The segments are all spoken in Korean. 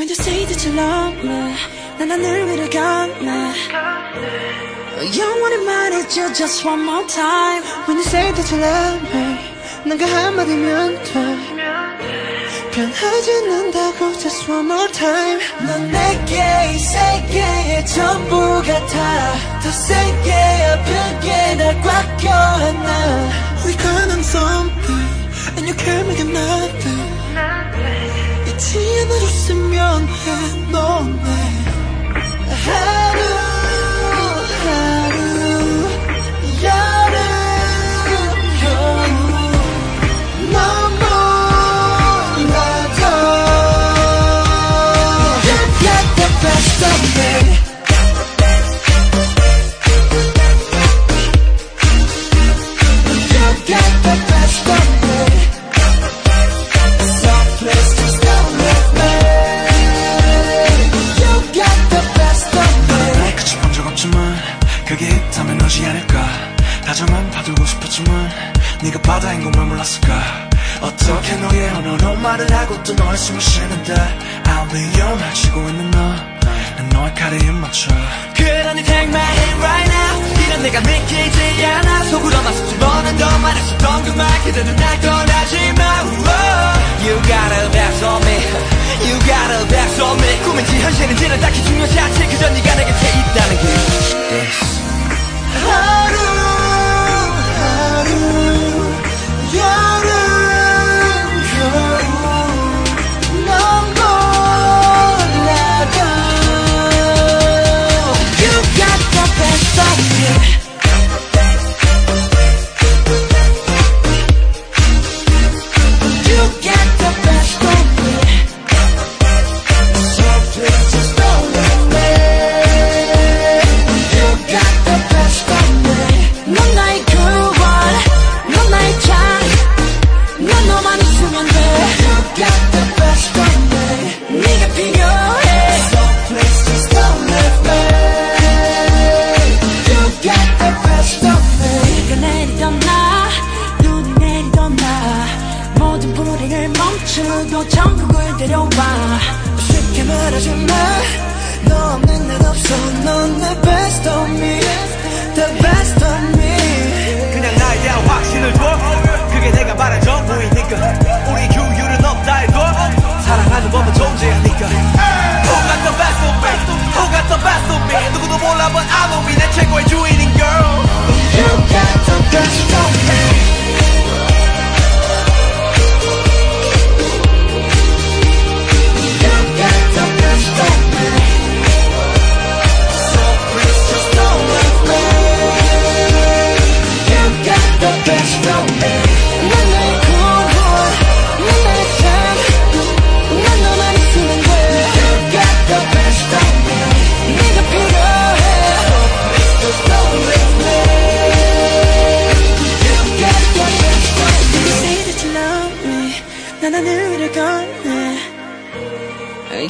When you say that you love me 난 하늘 위를 건네 영원히 말해줘 just one more time When you say that you love me 난 그 한마디면 돼 변하지 않는다고 just one more time 넌 내게 이 세계의 전부 같아 더 세게 아프게 날꽉 껴안아 We got on something And you can't make it nothing 잊지 않아줬으면 해 너네 그게 있다면 너지 않을까. 다정한 봐두고 싶었지만 네가 바다인 것만 몰랐을까. 어떻게 너의 언어로 말을 하고 또 너의 숨을 쉬는데 I'll be your 말 치고 있는 너난 너의 칼에 입 맞춰. 그러니 take my hand right now. 이런 내가 믿기지 않아. 속으로만 수줍어는 더 말했었던 그말 그대는 날 떠나지 마. You got a back on me. You got a back on me. 꿈인지 현실인지는 딱히 중요치 않지. 그저 네가 내 곁에 있다는 멈추고 천국을 데려와. 쉽게 말하지 마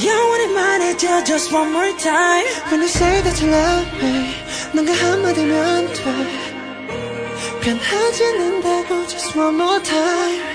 영원히 말해줘 just one more time When you say that you love me 넌 그 한마디면 돼 변하지 않는다고 just one more time